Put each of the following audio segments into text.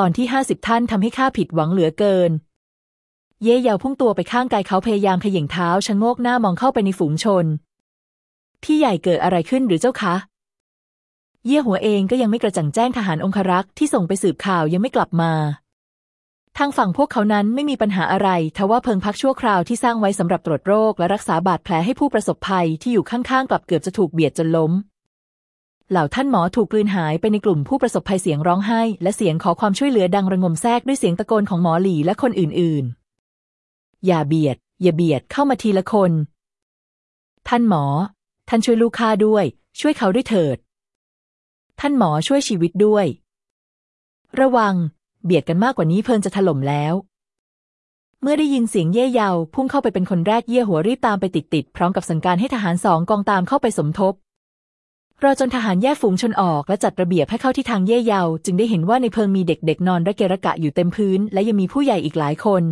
ตอนที่ห้าสิบท่านทำให้ข้าผิดหวังเหลือเกิน เย่เยาพุ่งตัวไปข้างกายเขาพยายามเขย่งเท้าชะโงกหน้ามองเข้าไปในฝูงชน พี่ใหญ่เกิดอะไรขึ้นหรือเจ้าคะ เย่หัวเองก็ยังไม่กระจ่างแจ้งทหารองครักษ์ที่ส่งไปสืบข่าวยังไม่กลับมา ทางฝั่งพวกเขานั้นไม่มีปัญหาอะไรทว่าเพิงพักชั่วคราวที่สร้างไว้สำหรับตรวจโรคและรักษาบาดแผลให้ผู้ประสบภัยที่อยู่ข้างๆกลับเกือบจะถูกเบียดจนล้ม เหล่าท่านหมอถูกกลืนหายไปในกลุ่มผู้ประสบภัยเสียงร้องไห้ และเสียงขอความช่วยเหลือดังระงมแทรกด้วยเสียงตะโกนของหมอหลีและคนอื่นๆ อย่าเบียด อย่าเบียดเข้ามาทีละคน ท่านหมอ ท่านช่วยลูกข้าด้วย ช่วยเขาด้วยเถิด ท่านหมอช่วยชีวิตด้วย ระวัง เบียดกันมากกว่านี้เพลินจะถล่มแล้วเมื่อได้ยินเสียงเย่เยา พุ่งเข้าไปเป็นคนแรกเย่หัวรีบตามไปติดๆ พร้อมกับสั่งการให้ทหารสองกองตามเข้าไปสมทบ รอจนทหารแยกฝูงชนออกและจัดระเบียบให้เข้าที่ทางเย่เยา จึงได้เห็นว่าในเพิงมีเด็กๆ นอนระเกระกะอยู่เต็มพื้น และยังมีผู้ใหญ่อีกหลายคน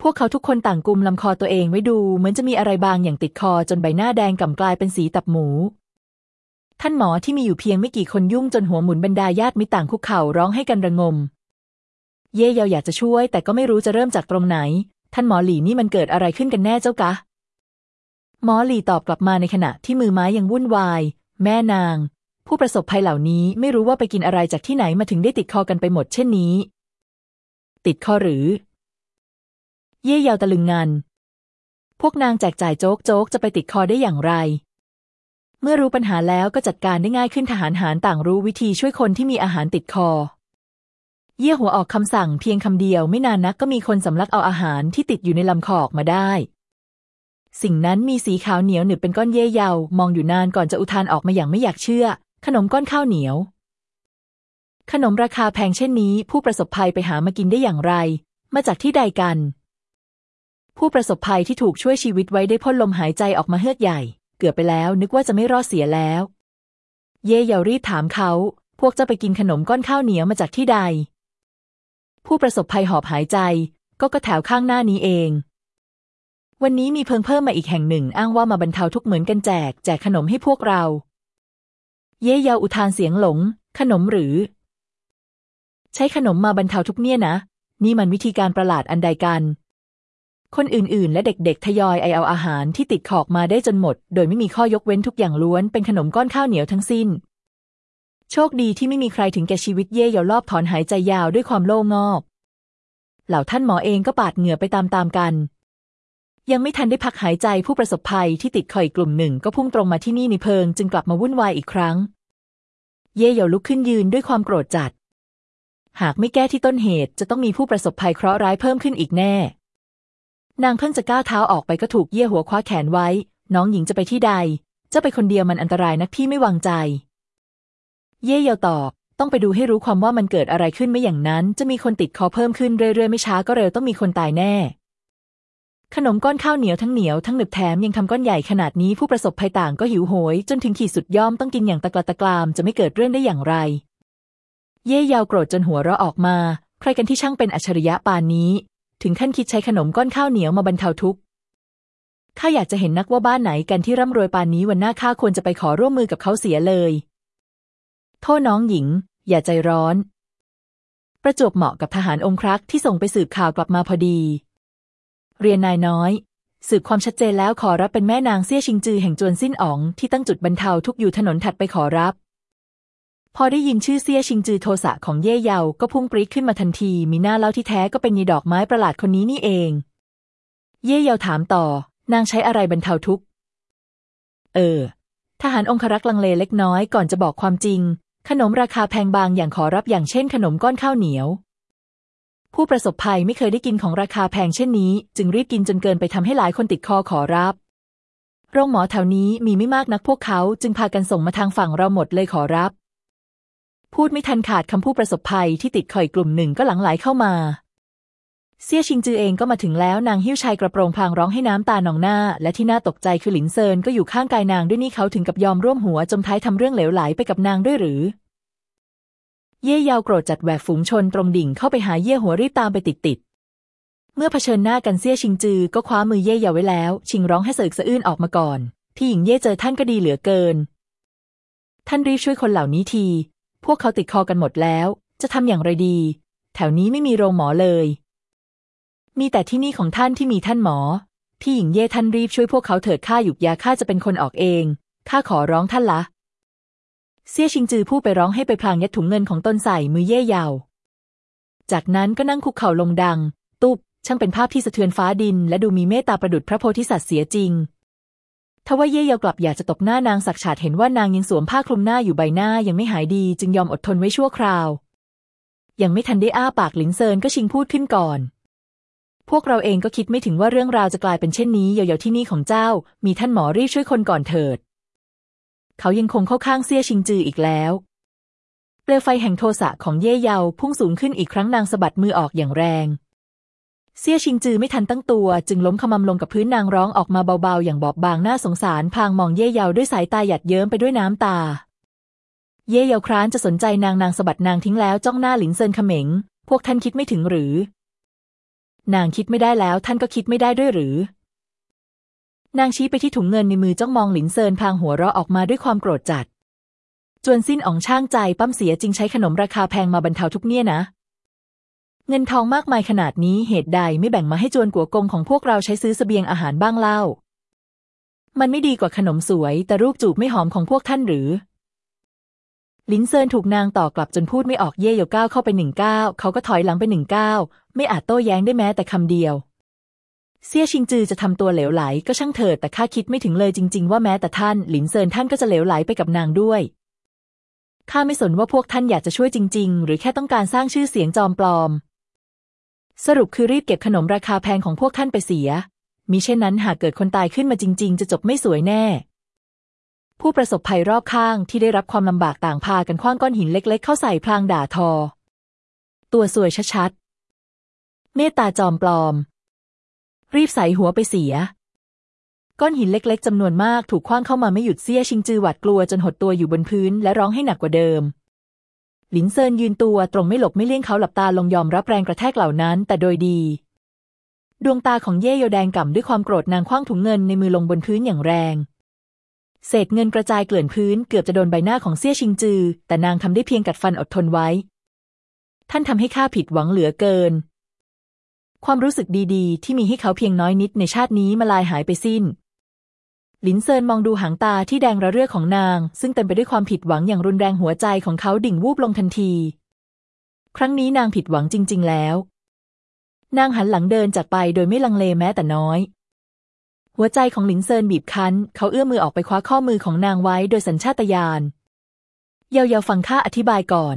พวกเขาทุกคนต่างกุมลำคอตัวเองไว้ดูเหมือนจะมีอะไรบางอย่างติดคอจนใบหน้าแดงก่ำกลายเป็นสีตับหมู ท่านหมอที่มีอยู่เพียงไม่กี่คนยุ่งจนหัวหมุนบรรดาญาติมิตรต่างคุกเข่าร้องให้กันระงม เย่เยาอยากจะช่วย แต่ก็ไม่รู้จะเริ่มจากตรงไหน ท่านหมอหลีนี่มันเกิดอะไรขึ้นกันแน่เจ้ากะหมอหลีตอบกลับมาในขณะที่มือไม้ยังวุ่นวาย แม่นาง ผู้ประสบภัยเหล่านี้ไม่รู้ว่าไปกินอะไรจากที่ไหนมาถึงได้ติดคอกันไปหมดเช่นนี้ ติดคอหรือ เย่เยาวตะลึงงัน พวกนางแจกจ่ายโจ๊กโจ๊กจะไปติดคอได้อย่างไร เมื่อรู้ปัญหาแล้วก็จัดการได้ง่ายขึ้นทหารหารต่างรู้วิธีช่วยคนที่มีอาหารติดคอเยี่ยหัวออกคำสั่งเพียงคำเดียวไม่นานนักก็มีคนสำลักเอาอาหารที่ติดอยู่ในลำคอออกมาได้ สิ่งนั้นมีสีขาวเหนียวหนึบเป็นก้อนเย่เยา มองอยู่นานก่อนจะอุทานออกมาอย่างไม่อยากเชื่อ ขนมก้อนข้าวเหนียว ขนมราคาแพงเช่นนี้ ผู้ประสบภัยไปหามากินได้อย่างไร มาจากที่ใดกัน ผู้ประสบภัยที่ถูกช่วยชีวิตไว้ได้พ่นลมหายใจออกมาเฮือกใหญ่ เกือบไปแล้ว นึกว่าจะไม่รอดเสียแล้ว เย่เยารีบถามเขา พวกเจ้าไปกินขนมก้อนข้าวเหนียวมาจากที่ใด ผู้ประสบภัยหอบหายใจ ก็ก็แถวข้างหน้านี้เอง วันนี้มีเพิงเพิ่มมาอีกแห่งหนึ่ง อ้างว่ามาบรรเทาทุกเหมือนกันแจก แจกขนมให้พวกเรา เย่เยาอุทานเสียงหลง ขนมหรือ ใช้ขนมมาบรรเทาทุกเนี่ยนะ นี่มันวิธีการประหลาดอันใดกัน คนอื่นๆ และเด็กๆ ทยอยไอเอาอาหารที่ติดขอกมาได้จนหมด โดยไม่มีข้อยกเว้นทุกอย่างล้วน เป็นขนมก้อนข้าวเหนียวทั้งสิ้น โชคดีที่ไม่มีใครถึงแก่ชีวิตเย่เยารอบถอนหายใจยาวด้วยความโล่งอก เหล่าท่านหมอเองก็ปาดเหงื่อไปตามๆกัน ยังไม่ทันได้พักหายใจผู้ประสบภัยที่ติดคอยกลุ่มหนึ่งก็พุ่งตรงมาที่นี่ในเพิง จึงกลับมาวุ่นวายอีกครั้ง เย่เยาลุกขึ้นยืนด้วยความโกรธจัด หากไม่แก้ที่ต้นเหตุจะต้องมีผู้ประสบภัยเคราะห์ร้ายเพิ่มขึ้นอีกแน่ นางเพิ่งจะก้าวเท้าออกไปก็ถูกเย่หัวคว้าแขนไว้ น้องหญิงจะไปที่ใดเจ้าไปคนเดียวมันอันตรายนักพี่ไม่วางใจ เย่เยาตอบต้องไปดูให้รู้ความว่ามันเกิดอะไรขึ้นไม่อย่างนั้น จะมีคนติดคอเพิ่มขึ้นเรื่อยๆไม่ช้าก็เร็วต้องมีคนตายแน่ ขนมก้อนข้าวเหนียวทั้งเหนียวทั้งหนึบแถมยังทำก้อนใหญ่ขนาดนี้ผู้ประสบภัยต่างก็หิวโหย จนถึงขีดสุดย่อมต้องกินอย่างตะกละตะกรามจะไม่เกิดเรื่องได้อย่างไร เย่ยาวโกรธจนหัวเราะออกมา ใครกันที่ช่างเป็นอัจฉริยะปานนี้ ถึงขั้นคิดใช้ขนมก้อนข้าวเหนียวมาบรรเทาทุกข์ข้าอยากจะเห็นนักว่าบ้านไหนกันที่ร่ำรวยปานนี้วันหน้าข้าควรจะไปขอร่วมมือกับเขาเสียเลย โทษน้องหญิง อย่าใจร้อน ประจวบเหมาะกับทหารองครักษ์ที่ส่งไปสืบข่าวกลับมาพอดี เรียนนายน้อย สืบความชัดเจนแล้วขอรับเป็นแม่นางเซี่ยชิงจือแห่งจวนสิ้นอ๋องที่ตั้งจุดบรรเทาทุกอยู่ถนนถัดไปขอรับ พอได้ยินชื่อเซี่ยชิงจือโทสะของเย่เยาก็พุ่งปรี๊ดขึ้นมาทันทีมีหน้าเล่าที่แท้ก็เป็นยีดอกไม้ประหลาดคนนี้นี่เอง เย่เยาถามต่อ นางใช้อะไรบรรเทาทุกข์เออ ทหารองครักษ์ลังเลเล็กน้อยก่อนจะบอกความจริง ขนมราคาแพงบางอย่างขอรับอย่างเช่น ขนมก้อนข้าวเหนียว ผู้ประสบภัยไม่เคยได้กินของราคาแพงเช่นนี้ จึงรีบกินจนเกินไปทำให้หลายคนติดคอขอรับโรงหมอแถวนี้มีไม่มากนักพวกเขาจึงพากันส่งมาทางฝั่งเราหมดเลยขอรับ พูดไม่ทันขาดคำผู้ประสบภัยที่ติดคอยกลุ่มหนึ่งก็หลังไหลเข้ามา เซี่ยชิงจือเองก็มาถึงแล้วนางหิ้วชายกระโปรงพลางร้องให้น้ำตาหนองหน้า และที่น่าตกใจคือหลินเซินก็อยู่ข้างกายนางด้วยนี่เขาถึงกับยอมร่วมหัวจมท้ายทำเรื่องเหลวไหลไปกับนางด้วยหรือ เย่ยาวโกรธจัดแหวกฝูงชนตรงดิ่งเข้าไปหาเย่หัวรีบตามไปติดติดๆเมื่อเผชิญหน้ากันเซี่ยชิงจือก็คว้ามือเย่ยาวไว้แล้ว ชิงร้องให้เสกสะอื้นออกมาก่อน ที่หญิงเย่เจอท่านก็ดีเหลือเกิน ท่านรีบช่วยคนเหล่านี้ที พวกเขาติดคอกันหมดแล้ว จะทำอย่างไรดี แถวนี้ไม่มีโรงหมอเลย มีแต่ที่นี่ของท่านที่มีท่านหมอ ที่หญิงเย่ท่านรีบช่วยพวกเขาเถิดข้าหยุกยาข้าจะเป็นคนออกเองข้าขอร้องท่านละ เซี่ยชิงจือผู้ไปร้องให้ไปพลางยัดถุงเงินของตนใส่มือเย่ยาว จากนั้นก็นั่งคุกเข่าลงดัง ตุบช่างเป็นภาพที่สะเทือนฟ้าดิน และดูมีเมตตาประดุจพระโพธิสัตว์เสียจริงทว่าเย่ยาวกลับอยากจะตบหน้านางสักฉาดเห็นว่านางยังสวมผ้าคลุมหน้าอยู่ใบหน้ายังไม่หายดีจึงยอมอดทนไว้ชั่วคราว ยังไม่ทันได้อ้าปากหลินเซินก็ชิงพูดขึ้นก่อน พวกเราเองก็คิดไม่ถึงว่าเรื่องราวจะกลายเป็นเช่นนี้เยาวๆที่นี่ของเจ้า มีท่านหมอรีบช่วยคนก่อนเถิด เขายังคงเข้าข้างเซี่ยชิงจืออีกแล้วเปลวไฟแห่งโทสะของเย่เยาพุ่งสูงขึ้นอีกครั้งนางสะบัดมือออกอย่างแรง เซี่ยชิงจือไม่ทันตั้งตัว จึงล้มขมำลงกับพื้นนางร้องออกมาเบาๆ อย่างบอบบางน่าสงสารพลางมองเย่เยาด้วยสายตาหยาดเยิ้มไปด้วยน้ำตา เย่เยาคร้านจะสนใจนางนางสะบัดนางทิ้งแล้วจ้องหน้าหลินเซินเขม็ง พวกท่านคิดไม่ถึงหรือ นางคิดไม่ได้แล้วท่านก็คิดไม่ได้ด้วยหรือ นางชี้ไปที่ถุงเงินในมือจ้องมองหลินเซินพางหัวเราะออกมาด้วยความโกรธจัด จวนสิ้นอ๋องช่างใจปั้มเสียจริงใช้ขนมราคาแพงมาบรรเทาทุกเนี่ยนะ เงินทองมากมายขนาดนี้เหตุใดไม่แบ่งมาให้จวนกัวกงของพวกเราใช้ซื้อเสบียงอาหารบ้างเล่า มันไม่ดีกว่าขนมสวยแต่รูปจูบไม่หอมของพวกท่านหรือลินเซินถูกนางต่อกลับจนพูดไม่ออกเย่ยก้าวเข้าไปหนึ่งก้าวเขาก็ถอยหลังไปหนึ่งก้าวไม่อาจโต้แย้งได้แม้แต่คำเดียว เซี่ยชิงจือจะทำตัวเหลวไหลก็ช่างเถิดแต่ข้าคิดไม่ถึงเลยจริง ๆ ว่าแม้แต่ท่านหลินเซินท่านก็จะเหลวไหลไปกับนางด้วยข้าไม่สนว่าพวกท่านอยากจะช่วยจริง ๆ หรือแค่ต้องการสร้างชื่อเสียงจอมปลอม สรุปคือรีบเก็บขนมราคาแพงของพวกท่านไปเสีย มิเช่นนั้นหากเกิดคนตายขึ้นมาจริง ๆ จะจบไม่สวยแน่ ผู้ประสบภัยรอบข้างที่ได้รับความลำบากต่างพากันคว้างก้อนหินเล็ก ๆ เข้าใส่พลางด่าทอ ตัวสวยชัดๆ เมตตาจอมปลอม รีบใส่หัวไปเสีย ก้อนหินเล็กๆจำนวนมากถูกคว้างเข้ามาไม่หยุดเสี้ยชิงจือหวาดกลัวจนหดตัวอยู่บนพื้นและร้องให้หนักกว่าเดิม หลินเซินยืนตัวตรงไม่หลบไม่เลี่ยงเขาหลับตาลงยอมรับแรงกระแทกเหล่านั้น แต่โดยดี ดวงตาของเย่โยแดงก่ำด้วยความโกรธนางคว้างถุงเงินในมือลงบนพื้นอย่างแรงเศษเงินกระจายเกลื่อนพื้นเกือบจะโดนใบหน้าของเซี่ยชิงจือ แต่นางทำได้เพียงกัดฟันอดทนไว้ ท่านทำให้ข้าผิดหวังเหลือเกิน ความรู้สึกดีๆ ที่มีให้เขาเพียงน้อยนิดในชาตินี้มลายหายไปสิ้น หลินเซินมองดูหางตาที่แดงระเรื่อของนาง ซึ่งเต็มไปด้วยความผิดหวังอย่างรุนแรงหัวใจของเขาดิ่งวูบลงทันที ครั้งนี้นางผิดหวังจริง ๆ แล้ว นางหันหลังเดินจากไปโดยไม่ลังเลแม้แต่น้อย หัวใจของหลินเซินบีบคั้น เขาเอื้อมมือออกไปคว้าข้อมือของนางไว้โดยสัญชาตญาณเยาๆฟังข้าอธิบายก่อน